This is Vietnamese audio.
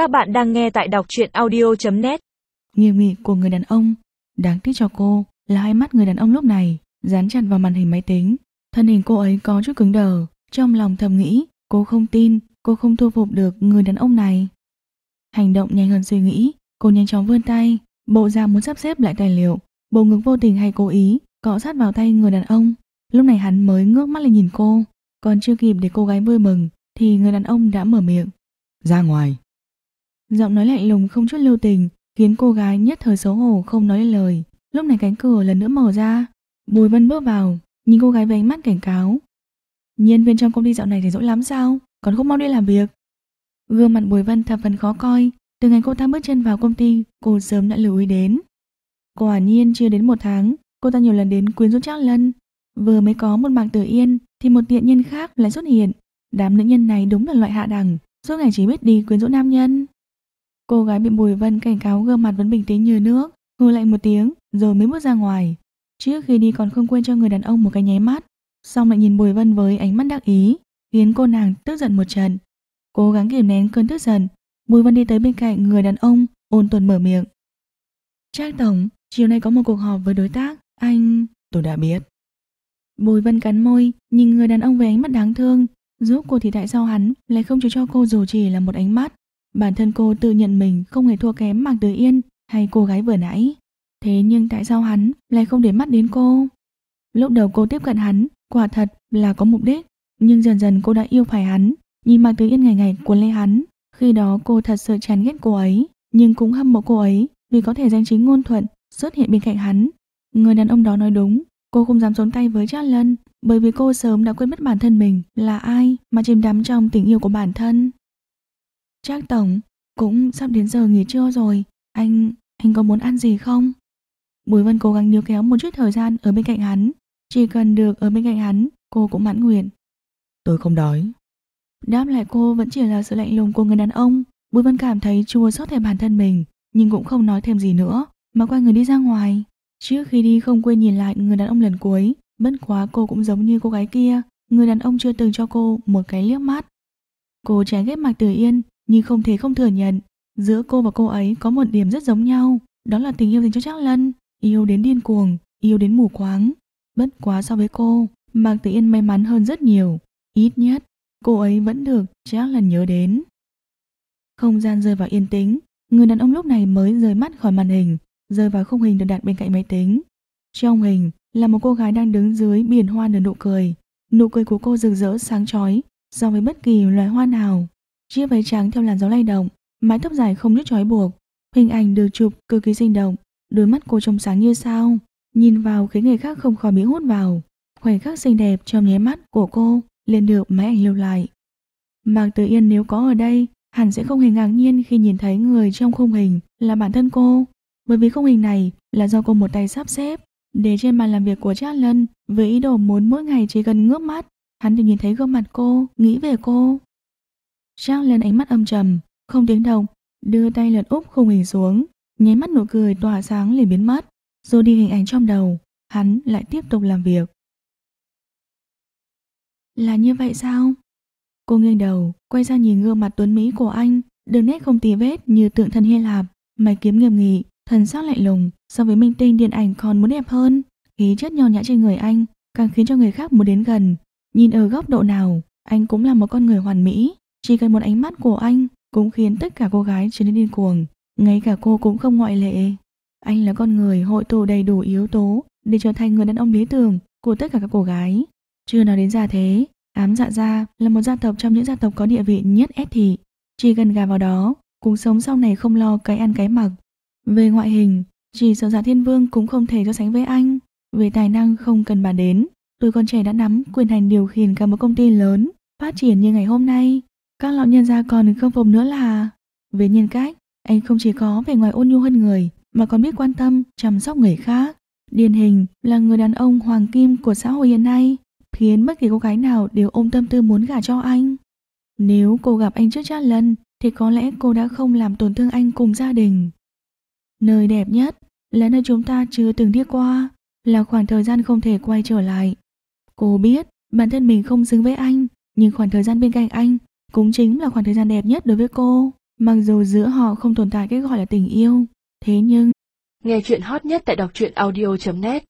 Các bạn đang nghe tại đọc truyện audio.net Nghiêm nghị của người đàn ông Đáng tiếc cho cô là hai mắt người đàn ông lúc này Dán chặt vào màn hình máy tính. Thân hình cô ấy có chút cứng đờ Trong lòng thầm nghĩ Cô không tin cô không thu phục được người đàn ông này. Hành động nhanh hơn suy nghĩ Cô nhanh chóng vươn tay Bộ ra muốn sắp xếp lại tài liệu Bộ ngực vô tình hay cố ý Cọ sát vào tay người đàn ông. Lúc này hắn mới ngước mắt lên nhìn cô Còn chưa kịp để cô gái vui mừng Thì người đàn ông đã mở miệng. Ra ngoài Giọng nói lạnh lùng không chút lưu tình khiến cô gái nhất thời xấu hổ không nói lời. Lúc này cánh cửa lần nữa mở ra, Bùi Vân bước vào, nhìn cô gái với ánh mắt cảnh cáo. Nhân viên trong công ty dạo này thì dỗi lắm sao, còn không mau đi làm việc. Gương mặt Bùi Vân thập phần khó coi, từ ngày cô ta bước chân vào công ty, cô sớm đã lưu ý đến. Quả nhiên chưa đến một tháng, cô ta nhiều lần đến quyến rũ Trác Lân. Vừa mới có một mạng tử yên, thì một tiện nhân khác lại xuất hiện. Đám nữ nhân này đúng là loại hạ đẳng, suốt ngày chỉ biết đi quyến rũ nam nhân. Cô gái bị Bùi Vân cảnh cáo gương mặt vẫn bình tĩnh như nước, hừ lạnh một tiếng rồi mới bước ra ngoài. Trước khi đi còn không quên cho người đàn ông một cái nháy mắt, xong lại nhìn Bùi Vân với ánh mắt đắc ý, khiến cô nàng tức giận một trận. Cố gắng kiềm nén cơn tức giận, Bùi Vân đi tới bên cạnh người đàn ông, ôn tuần mở miệng. Trác Tổng, chiều nay có một cuộc họp với đối tác, anh... Tôi đã biết. Bùi Vân cắn môi, nhìn người đàn ông với ánh mắt đáng thương. Giúp cô thì tại sao hắn lại không chịu cho cô dù chỉ là một ánh mắt. Bản thân cô tự nhận mình không hề thua kém Mạc Tử Yên hay cô gái vừa nãy. Thế nhưng tại sao hắn lại không để mắt đến cô? Lúc đầu cô tiếp cận hắn, quả thật là có mục đích. Nhưng dần dần cô đã yêu phải hắn, nhìn Mạc Tử Yên ngày ngày cuốn lấy hắn. Khi đó cô thật sự chán ghét cô ấy, nhưng cũng hâm mộ cô ấy vì có thể danh chính ngôn thuận xuất hiện bên cạnh hắn. Người đàn ông đó nói đúng, cô không dám xuống tay với cha Lân bởi vì cô sớm đã quên mất bản thân mình là ai mà chìm đắm trong tình yêu của bản thân. Trác Tổng, cũng sắp đến giờ nghỉ trưa rồi, anh, anh có muốn ăn gì không? Bùi Vân cố gắng níu kéo một chút thời gian ở bên cạnh hắn, chỉ cần được ở bên cạnh hắn, cô cũng mãn nguyện. Tôi không đói. Đáp lại cô vẫn chỉ là sự lạnh lùng của người đàn ông, Bùi Vân cảm thấy chua xót thèm bản thân mình, nhưng cũng không nói thêm gì nữa, mà quay người đi ra ngoài. Trước khi đi không quên nhìn lại người đàn ông lần cuối, bất quá cô cũng giống như cô gái kia, người đàn ông chưa từng cho cô một cái liếc mắt. Cô chán ghét Mạc Tử Yên, nhưng không thể không thừa nhận, giữa cô và cô ấy có một điểm rất giống nhau, đó là tình yêu dành cho Trác Lân, yêu đến điên cuồng, yêu đến mù quáng. Bất quá so với cô, Mạc Tử Yên may mắn hơn rất nhiều, ít nhất cô ấy vẫn được Trác Lân nhớ đến. Không gian rơi vào yên tĩnh, người đàn ông lúc này mới rời mắt khỏi màn hình, rơi vào khung hình được đặt bên cạnh máy tính. Trong hình là một cô gái đang đứng dưới biển hoa nở nụ cười, nụ cười của cô rực rỡ sáng chói so với bất kỳ loài hoa nào. Chiếc váy trắng theo làn gió lay động, mái tóc dài không đứt trói buộc. Hình ảnh được chụp cực kỳ sinh động, đôi mắt cô trông sáng như sao, nhìn vào khiến người khác không khỏi bị hút vào. Khoảnh khắc xinh đẹp trong nháy mắt của cô liền được máy ảnh lưu lại. Mạc Tử Yên nếu có ở đây, hẳn sẽ không hề ngạc nhiên khi nhìn thấy người trong khung hình là bản thân cô, bởi vì khung hình này là do cô một tay sắp xếp để trên bàn làm việc của Trác Lân với ý đồ muốn mỗi ngày chỉ cần ngước mắt, hắn đều nhìn thấy gương mặt cô, nghĩ về cô trao lên ánh mắt âm trầm, không tiếng động, đưa tay lật úp khung hình xuống, nháy mắt nụ cười tỏa sáng liền biến mất, rồi đi hình ảnh trong đầu, hắn lại tiếp tục làm việc. Là như vậy sao? Cô nghiêng đầu, quay ra nhìn gương mặt tuấn mỹ của anh, đường nét không tì vết như tượng thần Hy Lạp, mày kiếm nghiêm nghị, thần sắc lạnh lùng, so với minh tinh điện ảnh còn muốn đẹp hơn, khí chất nho nhã trên người anh càng khiến cho người khác muốn đến gần. Nhìn ở góc độ nào, anh cũng là một con người hoàn mỹ, chỉ cần một ánh mắt của anh cũng khiến tất cả cô gái trở nên điên cuồng, ngay cả cô cũng không ngoại lệ. Anh là con người hội tụ đầy đủ yếu tố để trở thành người đàn ông lý tưởng của tất cả các cô gái. Chưa nói đến gia thế, ám dạ gia là một gia tộc trong những gia tộc có địa vị nhất ép thị. Chỉ cần gà vào đó, cuộc sống sau này không lo cái ăn cái mặc. Về ngoại hình, chỉ sợ dạ thiên vương cũng không thể so sánh với anh. Về tài năng không cần bàn đến, tuổi còn trẻ đã nắm quyền hành điều khiển cả một công ty lớn, phát triển như ngày hôm nay. Các lão nhân gia còn không phục nữa là Về nhân cách, anh không chỉ có vẻ ngoài ôn nhu hơn người Mà còn biết quan tâm, chăm sóc người khác. Điển hình là người đàn ông hoàng kim của xã hội hiện nay Khiến bất kỳ cô gái nào đều ôm tâm tư muốn gả cho anh. Nếu cô gặp anh trước chát lần Thì có lẽ cô đã không làm tổn thương anh cùng gia đình. Nơi đẹp nhất là nơi chúng ta chưa từng đi qua Là khoảng thời gian không thể quay trở lại. Cô biết bản thân mình không xứng với anh Nhưng khoảng thời gian bên cạnh anh cũng chính là khoảng thời gian đẹp nhất đối với cô. Mặc dù giữa họ không tồn tại cái gọi là tình yêu, thế nhưng Nghe chuyện hot nhất tại đọc truyện audio.net